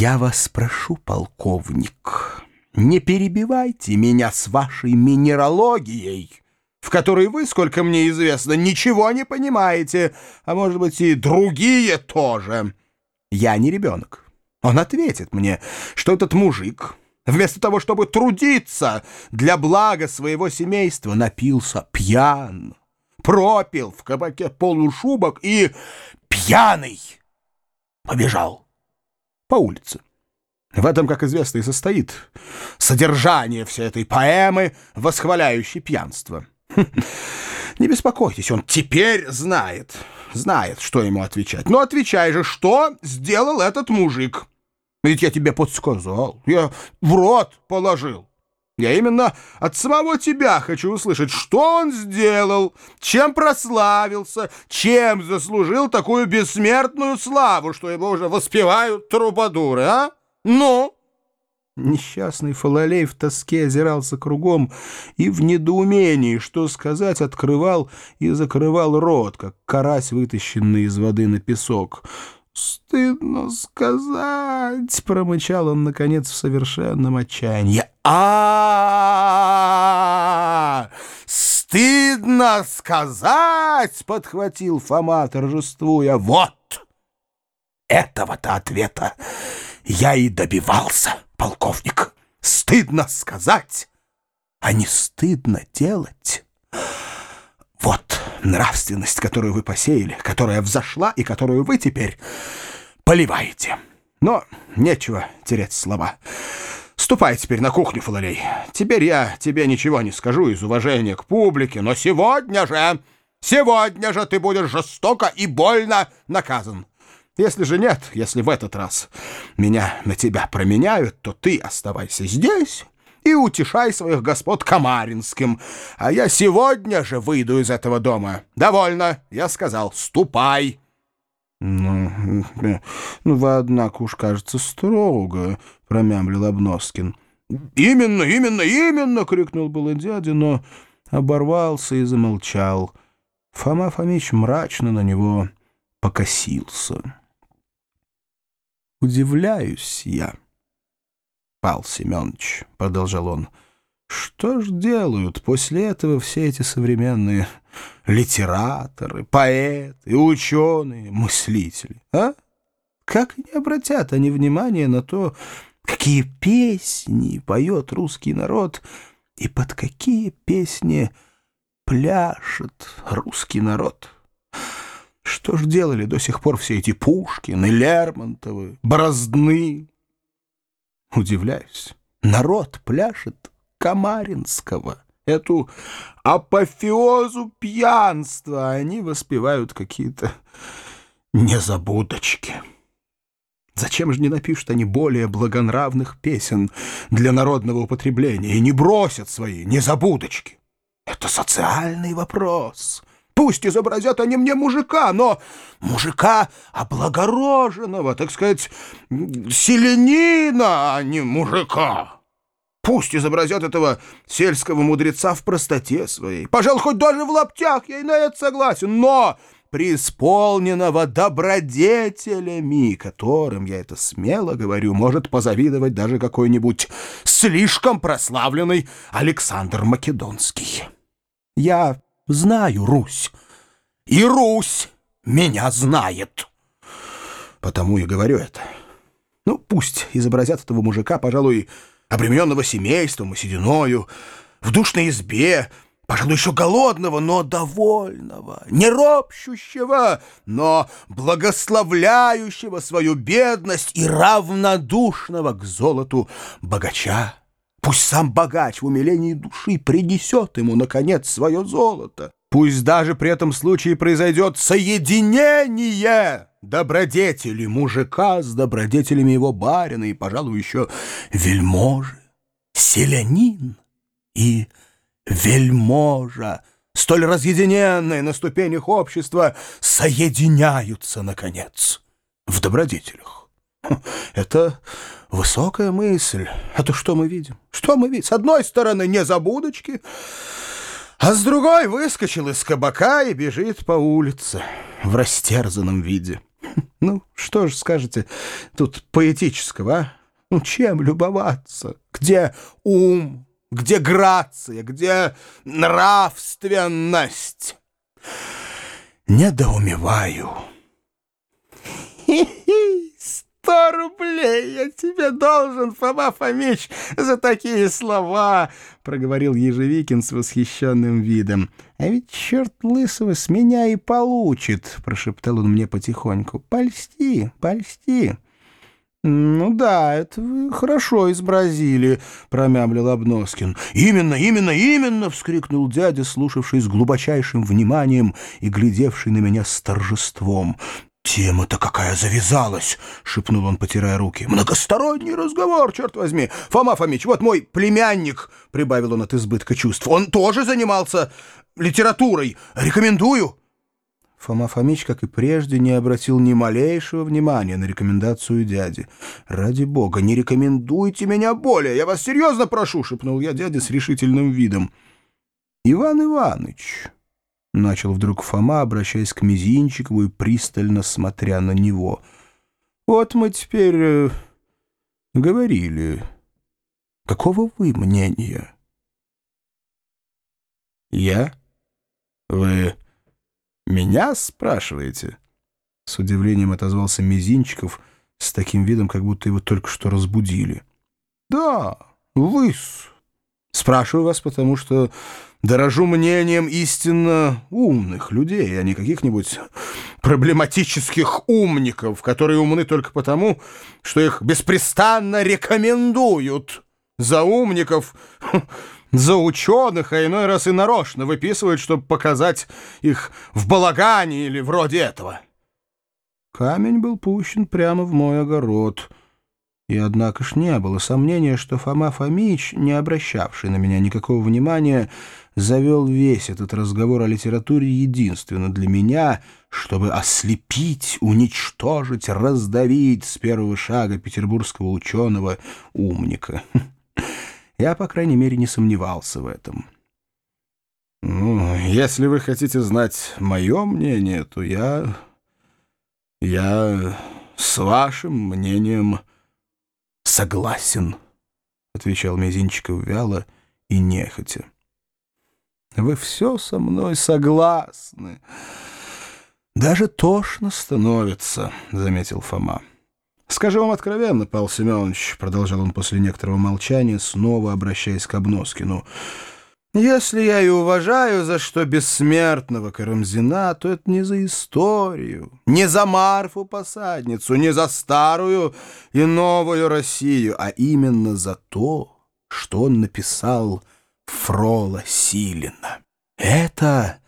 Я вас прошу, полковник, не перебивайте меня с вашей минералогией, в которой вы, сколько мне известно, ничего не понимаете, а может быть и другие тоже. Я не ребенок. Он ответит мне, что этот мужик, вместо того, чтобы трудиться для блага своего семейства, напился пьян, пропил в кабаке полушубок и пьяный побежал по улице. В этом, как известно, и состоит содержание всей этой поэмы, восхваляющей пьянство. Не беспокойтесь, он теперь знает, знает, что ему отвечать. Но отвечай же, что сделал этот мужик? Ведь я тебе подсказал, я в рот положил. Я именно от самого тебя хочу услышать, что он сделал, чем прославился, чем заслужил такую бессмертную славу, что его уже воспевают трубадуры, а? Ну?» Несчастный Фалалей в тоске озирался кругом и в недоумении, что сказать, открывал и закрывал рот, как карась, вытащенный из воды на песок. «Стыдно сказать», — промычал он, наконец, в совершенном отчаянии. а Стыдно сказать!» — подхватил Фома, торжествуя. «Вот! Этого-то ответа я и добивался, полковник. Стыдно сказать, а не стыдно делать. Вот!» нравственность, которую вы посеяли, которая взошла и которую вы теперь поливаете. Но нечего терять слова. Ступай теперь на кухню, Фалалей. Теперь я тебе ничего не скажу из уважения к публике, но сегодня же, сегодня же ты будешь жестоко и больно наказан. Если же нет, если в этот раз меня на тебя променяют, то ты оставайся здесь и утешай своих господ Камаринским. А я сегодня же выйду из этого дома. Довольно, я сказал, ступай. Ну, ну вы, однако, уж, кажется, строго, — промямлил Обноскин. «Именно, именно, именно!» — крикнул было дядя, но оборвался и замолчал. Фома Фомич мрачно на него покосился. «Удивляюсь я». Пал Семенович, — продолжал он, — что ж делают после этого все эти современные литераторы, поэты, ученые, мыслители, а? Как не обратят они внимания на то, какие песни поет русский народ и под какие песни пляшет русский народ? Что ж делали до сих пор все эти Пушкины, Лермонтовы, Бороздны, Удивляюсь. Народ пляшет Камаринского. Эту апофеозу пьянства они воспевают какие-то незабудочки. Зачем же не напишут они более благонравных песен для народного употребления и не бросят свои незабудочки? Это социальный вопрос. Пусть изобразят они мне мужика, но мужика облагороженного, так сказать, селенина, а не мужика. Пусть изобразят этого сельского мудреца в простоте своей. Пожалуй, хоть даже в лаптях, я и на это согласен, но преисполненного добродетелями, которым, я это смело говорю, может позавидовать даже какой-нибудь слишком прославленный Александр Македонский. Я знаю Русь. И Русь меня знает. Потому и говорю это. Ну, пусть изобразят этого мужика, пожалуй, обремененного семейством и сединою, в душной избе, пожалуй, еще голодного, но довольного, не ропщущего, но благословляющего свою бедность и равнодушного к золоту богача. Пусть сам богач в умилении души принесет ему, наконец, свое золото. Пусть даже при этом случае произойдет соединение добродетели мужика с добродетелями его барина и, пожалуй, еще вельможи, селянин и вельможа, столь разъединенные на ступенях общества, соединяются, наконец, в добродетелях. Это Высокая мысль. А то что мы видим? Что мы видим? С одной стороны незабудочки, а с другой выскочил из кабака и бежит по улице в растерзанном виде. Ну, что же скажете тут поэтического, а? Ну, чем любоваться? Где ум? Где грация? Где нравственность? Недоумеваю. Хи-хи! Сто рублей я тебе должен, Фома Фомич, за такие слова, — проговорил Ежевикин с восхищенным видом. — А ведь черт лысого с меня и получит, — прошептал он мне потихоньку. — Польсти, польсти. — Ну да, это вы хорошо изобразили, — промямлил Обноскин. — Именно, именно, именно! — вскрикнул дядя, слушавший с глубочайшим вниманием и глядевший на меня с торжеством. «Тема-то какая завязалась!» — шепнул он, потирая руки. «Многосторонний разговор, черт возьми! Фома Фомич, вот мой племянник!» — прибавил он от избытка чувств. «Он тоже занимался литературой. Рекомендую!» Фома Фомич, как и прежде, не обратил ни малейшего внимания на рекомендацию дяди. «Ради бога, не рекомендуйте меня более! Я вас серьезно прошу!» — шепнул я дяде с решительным видом. «Иван Иваныч!» — начал вдруг Фома, обращаясь к Мизинчикову и пристально смотря на него. «Вот мы теперь э, говорили. Какого вы мнения?» «Я? Вы меня спрашиваете?» С удивлением отозвался Мизинчиков с таким видом, как будто его только что разбудили. «Да, вы-с. Спрашиваю вас, потому что дорожу мнением истинно умных людей, а не каких-нибудь проблематических умников, которые умны только потому, что их беспрестанно рекомендуют за умников, за ученых, а иной раз и нарочно выписывают, чтобы показать их в балагане или вроде этого. Камень был пущен прямо в мой огород — и однако ж не было сомнения, что Фома Фомич, не обращавший на меня никакого внимания, завел весь этот разговор о литературе единственно для меня, чтобы ослепить, уничтожить, раздавить с первого шага петербургского ученого умника. Я, по крайней мере, не сомневался в этом. «Ну, если вы хотите знать мое мнение, то я... я с вашим мнением...» согласен», — отвечал Мизинчиков вяло и нехотя. «Вы все со мной согласны. Даже тошно становится», — заметил Фома. «Скажу вам откровенно, Павел Семенович», — продолжал он после некоторого молчания, снова обращаясь к Обноскину, — если я и уважаю за что бессмертного Карамзина, то это не за историю, не за Марфу-посадницу, не за старую и новую Россию, а именно за то, что он написал Фрола Силина. Это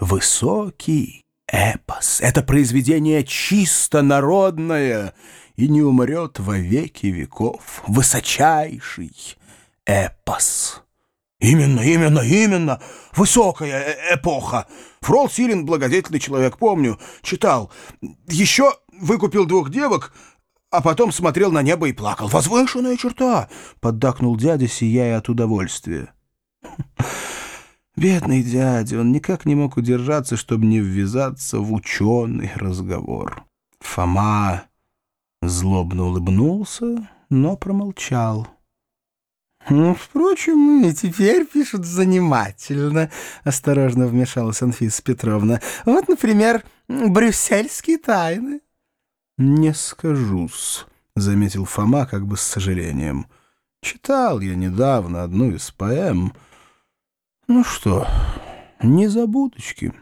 высокий эпос, это произведение чисто народное и не умрет во веки веков. Высочайший эпос. Именно, именно, именно. Высокая э, эпоха. Фрол Силин благодетельный человек, помню. Читал. Еще выкупил двух девок, а потом смотрел на небо и плакал. Возвышенная черта, поддакнул дядя, сияя от удовольствия. Бедный дядя, он никак не мог удержаться, чтобы не ввязаться в ученый разговор. Фома злобно улыбнулся, но промолчал. Ну, впрочем, и теперь пишут занимательно, — осторожно вмешалась Анфиса Петровна. Вот, например, брюссельские тайны. — Не скажу-с, — заметил Фома как бы с сожалением. Читал я недавно одну из поэм. Ну что, не забудочки.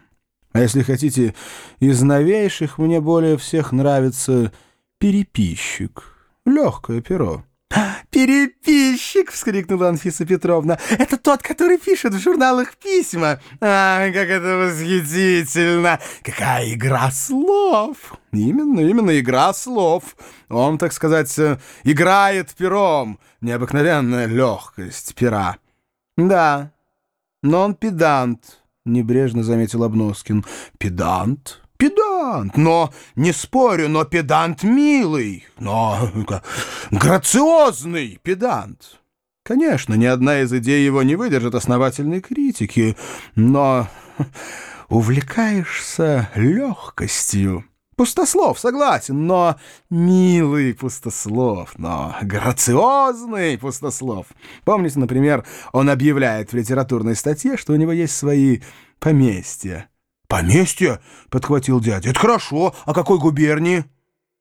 А если хотите, из новейших мне более всех нравится «Переписчик». Легкое перо. «Переписчик!» — вскрикнула Анфиса Петровна. «Это тот, который пишет в журналах письма. А, как это восхитительно! Какая игра слов!» «Именно, именно игра слов. Он, так сказать, играет пером. Необыкновенная легкость пера». «Да, но он педант», — небрежно заметил Обноскин. «Педант?» Педант, но, не спорю, но педант милый, но грациозный педант. Конечно, ни одна из идей его не выдержит основательной критики, но увлекаешься легкостью. Пустослов, согласен, но милый пустослов, но грациозный пустослов. Помните, например, он объявляет в литературной статье, что у него есть свои поместья. «Поместья?» — подхватил дядя. «Это хорошо. А какой губернии?»